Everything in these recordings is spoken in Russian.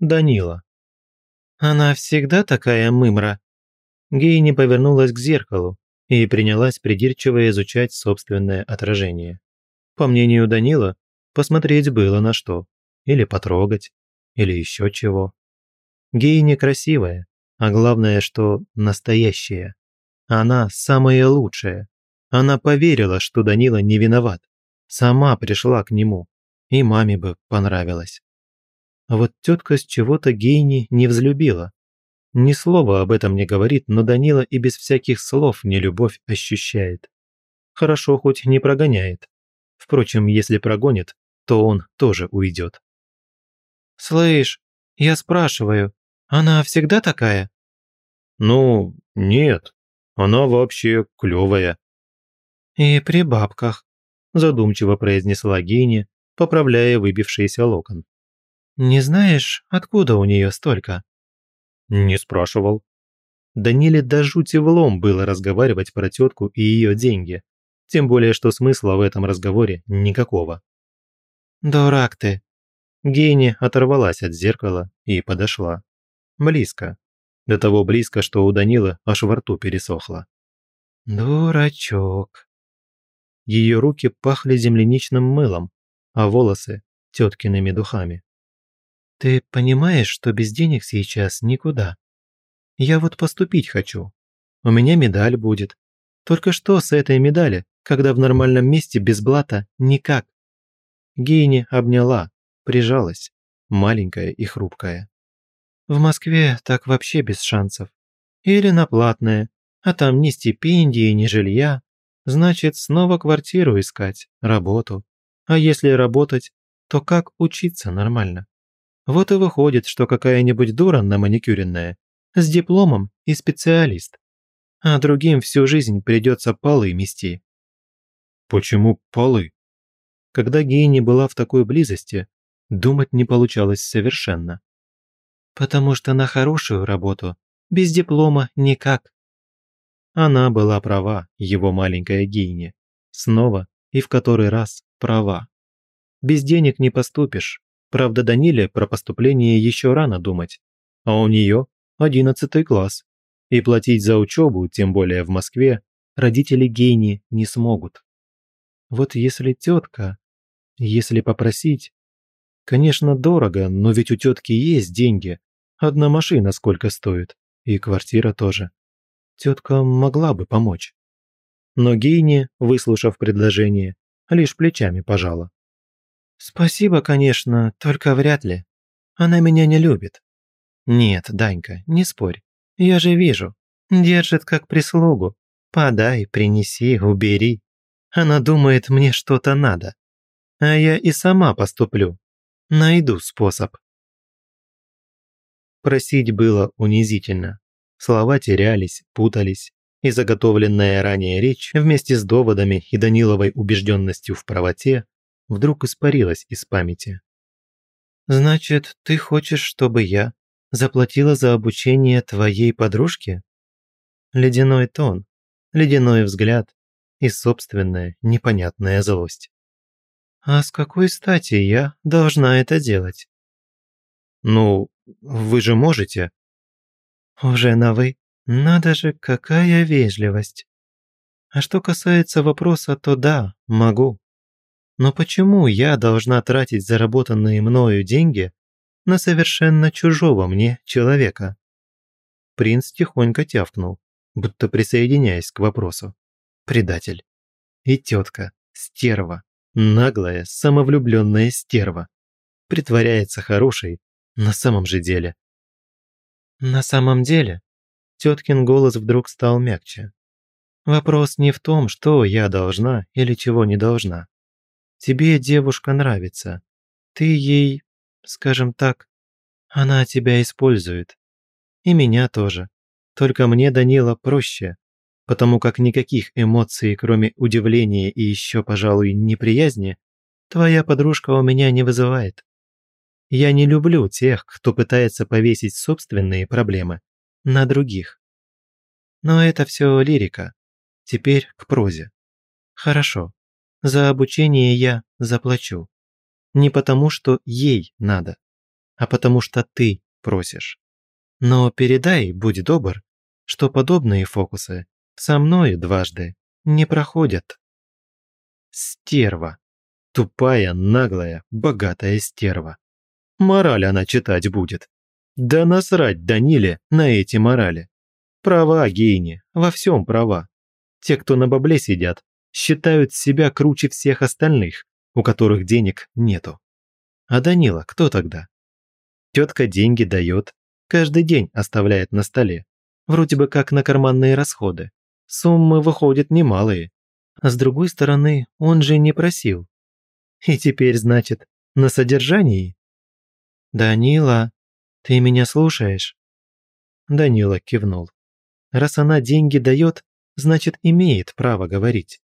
Данила. Она всегда такая мымра. Гейни повернулась к зеркалу и принялась придирчиво изучать собственное отражение. По мнению Данила, посмотреть было на что. Или потрогать, или еще чего. Гейни красивая, а главное, что настоящая. Она самая лучшая. Она поверила, что Данила не виноват. Сама пришла к нему. И маме бы понравилось. А вот тетка с чего-то Гейни не взлюбила. Ни слова об этом не говорит, но Данила и без всяких слов нелюбовь ощущает. Хорошо, хоть не прогоняет. Впрочем, если прогонит, то он тоже уйдет. «Слышь, я спрашиваю, она всегда такая?» «Ну, нет, она вообще клевая. «И при бабках», – задумчиво произнесла Гейни, поправляя выбившийся локон. Не знаешь, откуда у нее столько?» «Не спрашивал». Даниле до жути влом было разговаривать про тетку и ее деньги. Тем более, что смысла в этом разговоре никакого. «Дурак ты!» Гейни оторвалась от зеркала и подошла. Близко. До того близко, что у Данила аж во рту пересохло. «Дурачок!» Ее руки пахли земляничным мылом, а волосы – теткиными духами. Ты понимаешь, что без денег сейчас никуда? Я вот поступить хочу. У меня медаль будет. Только что с этой медали, когда в нормальном месте без блата никак? Гейни обняла, прижалась, маленькая и хрупкая. В Москве так вообще без шансов. Или на платное, а там ни стипендии, ни жилья. Значит, снова квартиру искать, работу. А если работать, то как учиться нормально? Вот и выходит, что какая-нибудь дура на маникюренная с дипломом и специалист. А другим всю жизнь придется полы мести. Почему полы? Когда Гейни была в такой близости, думать не получалось совершенно. Потому что на хорошую работу без диплома никак. Она была права, его маленькая Гейни. Снова и в который раз права. Без денег не поступишь, Правда, Даниле про поступление еще рано думать, а у нее одиннадцатый класс. И платить за учебу, тем более в Москве, родители Гейни не смогут. Вот если тетка, если попросить... Конечно, дорого, но ведь у тетки есть деньги. Одна машина сколько стоит, и квартира тоже. Тетка могла бы помочь. Но Гейни, выслушав предложение, лишь плечами пожала. «Спасибо, конечно, только вряд ли. Она меня не любит». «Нет, Данька, не спорь. Я же вижу. Держит как прислугу. Подай, принеси, убери. Она думает, мне что-то надо. А я и сама поступлю. Найду способ». Просить было унизительно. Слова терялись, путались, и заготовленная ранее речь вместе с доводами и Даниловой убежденностью в правоте вдруг испарилась из памяти. «Значит, ты хочешь, чтобы я заплатила за обучение твоей подружке? Ледяной тон, ледяной взгляд и собственная непонятная злость. «А с какой стати я должна это делать?» «Ну, вы же можете». «Уже на «вы». Надо же, какая вежливость!» «А что касается вопроса, то да, могу. Но почему я должна тратить заработанные мною деньги на совершенно чужого мне человека? Принц тихонько тявкнул, будто присоединяясь к вопросу. Предатель. И тетка, стерва, наглая, самовлюбленная стерва. Притворяется хорошей на самом же деле. На самом деле, теткин голос вдруг стал мягче. Вопрос не в том, что я должна или чего не должна. Тебе девушка нравится. Ты ей, скажем так, она тебя использует. И меня тоже. Только мне, Данила, проще, потому как никаких эмоций, кроме удивления и еще, пожалуй, неприязни, твоя подружка у меня не вызывает. Я не люблю тех, кто пытается повесить собственные проблемы на других. Но это все лирика. Теперь к прозе. Хорошо. За обучение я заплачу. Не потому, что ей надо, а потому, что ты просишь. Но передай, будь добр, что подобные фокусы со мной дважды не проходят. Стерва. Тупая, наглая, богатая стерва. Мораль она читать будет. Да насрать Даниле на эти морали. Права Гейни, во всем права. Те, кто на бабле сидят, считают себя круче всех остальных, у которых денег нету. А Данила кто тогда? Тетка деньги дает, каждый день оставляет на столе, вроде бы как на карманные расходы. Суммы выходят немалые. А с другой стороны, он же не просил. И теперь, значит, на содержании? «Данила, ты меня слушаешь?» Данила кивнул. «Раз она деньги дает, значит, имеет право говорить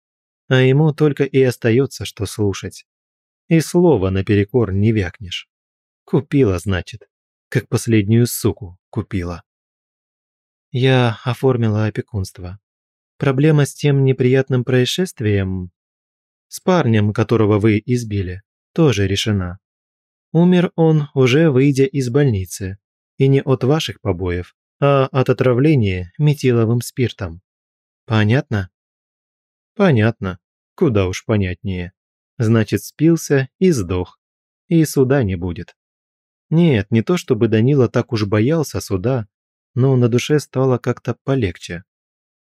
а ему только и остается, что слушать. И слова наперекор не вякнешь. Купила, значит, как последнюю суку купила. Я оформила опекунство. Проблема с тем неприятным происшествием, с парнем, которого вы избили, тоже решена. Умер он, уже выйдя из больницы, и не от ваших побоев, а от отравления метиловым спиртом. Понятно? Понятно. Куда уж понятнее. Значит, спился и сдох. И суда не будет. Нет, не то чтобы Данила так уж боялся суда, но на душе стало как-то полегче.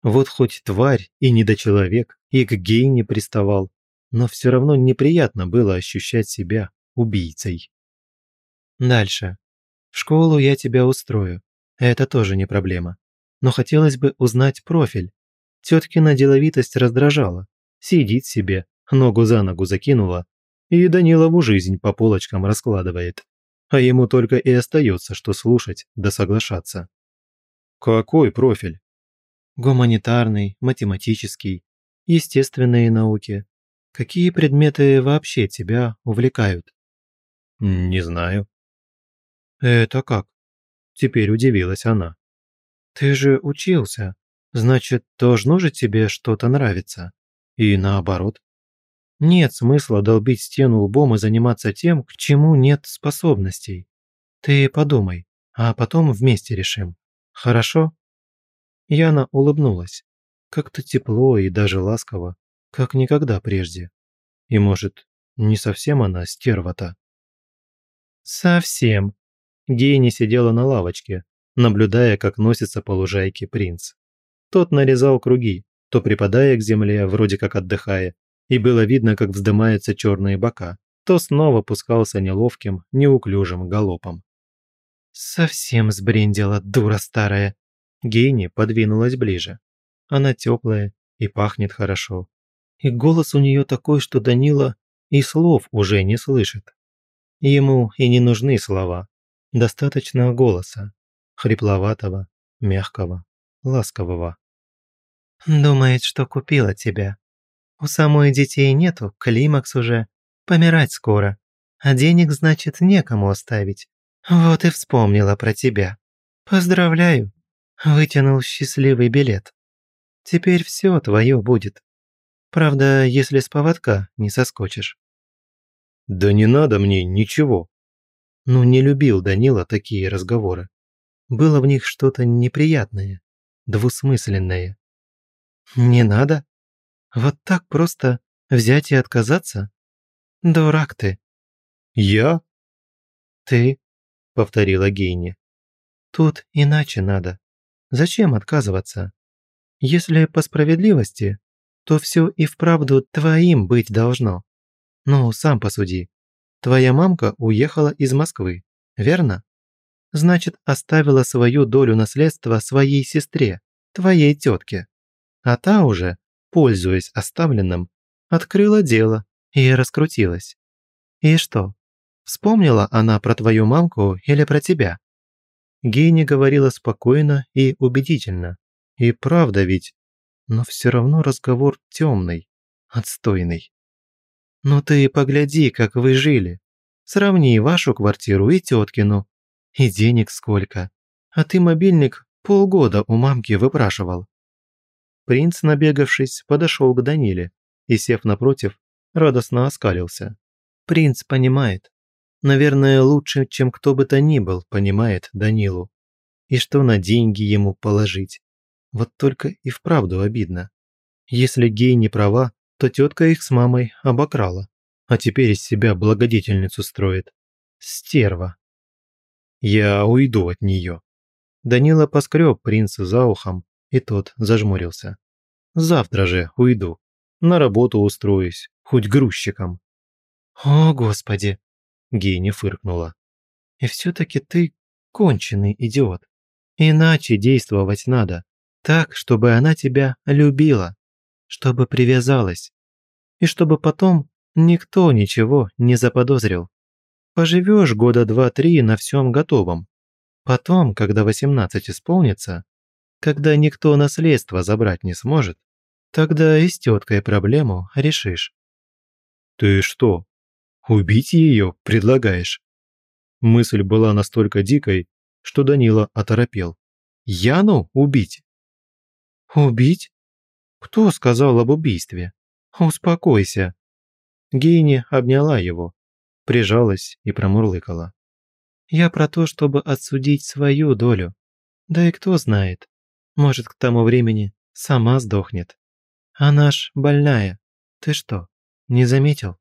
Вот хоть тварь и недочеловек, и к гейне приставал, но все равно неприятно было ощущать себя убийцей. Дальше. В школу я тебя устрою, это тоже не проблема. Но хотелось бы узнать профиль теткина деловитость раздражала. Сидит себе, ногу за ногу закинула, и Данилову жизнь по полочкам раскладывает. А ему только и остается, что слушать да соглашаться. Какой профиль? Гуманитарный, математический, естественные науки. Какие предметы вообще тебя увлекают? Не знаю. Это как? Теперь удивилась она. Ты же учился значит, должно же тебе что-то нравиться. И наоборот. Нет смысла долбить стену лбом и заниматься тем, к чему нет способностей. Ты подумай, а потом вместе решим. Хорошо?» Яна улыбнулась. Как-то тепло и даже ласково, как никогда прежде. И, может, не совсем она стерва-то? «Совсем». Гейни сидела на лавочке, наблюдая, как носится по лужайке принц. Тот нарезал круги, то припадая к земле, вроде как отдыхая, и было видно, как вздымаются черные бока, то снова пускался неловким, неуклюжим галопом. «Совсем сбрендила, дура старая!» Гейни подвинулась ближе. Она теплая и пахнет хорошо. И голос у нее такой, что Данила и слов уже не слышит. Ему и не нужны слова. Достаточно голоса. Хрипловатого, мягкого ласкового. «Думает, что купила тебя. У самой детей нету, климакс уже. Помирать скоро. А денег, значит, некому оставить. Вот и вспомнила про тебя. Поздравляю. Вытянул счастливый билет. Теперь все твое будет. Правда, если с поводка не соскочишь». «Да не надо мне ничего». Ну, не любил Данила такие разговоры. Было в них что-то неприятное двусмысленное. «Не надо? Вот так просто взять и отказаться? Дурак ты!» «Я?» «Ты», — повторила Гейни. «Тут иначе надо. Зачем отказываться? Если по справедливости, то все и вправду твоим быть должно. Ну, сам посуди. Твоя мамка уехала из Москвы, верно? значит, оставила свою долю наследства своей сестре, твоей тетке. А та уже, пользуясь оставленным, открыла дело и раскрутилась. И что, вспомнила она про твою мамку или про тебя? Гейни говорила спокойно и убедительно. И правда ведь, но все равно разговор темный, отстойный. Но ты погляди, как вы жили. Сравни вашу квартиру и теткину и денег сколько. А ты мобильник полгода у мамки выпрашивал». Принц, набегавшись, подошел к Даниле и, сев напротив, радостно оскалился. «Принц понимает. Наверное, лучше, чем кто бы то ни был, понимает Данилу. И что на деньги ему положить? Вот только и вправду обидно. Если гей не права, то тетка их с мамой обокрала, а теперь из себя благодетельницу строит. Стерва». Я уйду от нее. Данила поскреб принца за ухом, и тот зажмурился. Завтра же уйду. На работу устроюсь, хоть грузчиком. О, Господи! Гене фыркнула. И все-таки ты конченый идиот. Иначе действовать надо. Так, чтобы она тебя любила, чтобы привязалась. И чтобы потом никто ничего не заподозрил. Поживешь года два-три на всем готовом. Потом, когда 18 исполнится, когда никто наследство забрать не сможет, тогда и с теткой проблему решишь. Ты что, убить ее предлагаешь? Мысль была настолько дикой, что Данила оторопел. Яну убить? Убить? Кто сказал об убийстве? Успокойся. Гейни обняла его, прижалась и промурлыкала. «Я про то, чтобы отсудить свою долю. Да и кто знает, может, к тому времени сама сдохнет. Она ж больная. Ты что, не заметил?»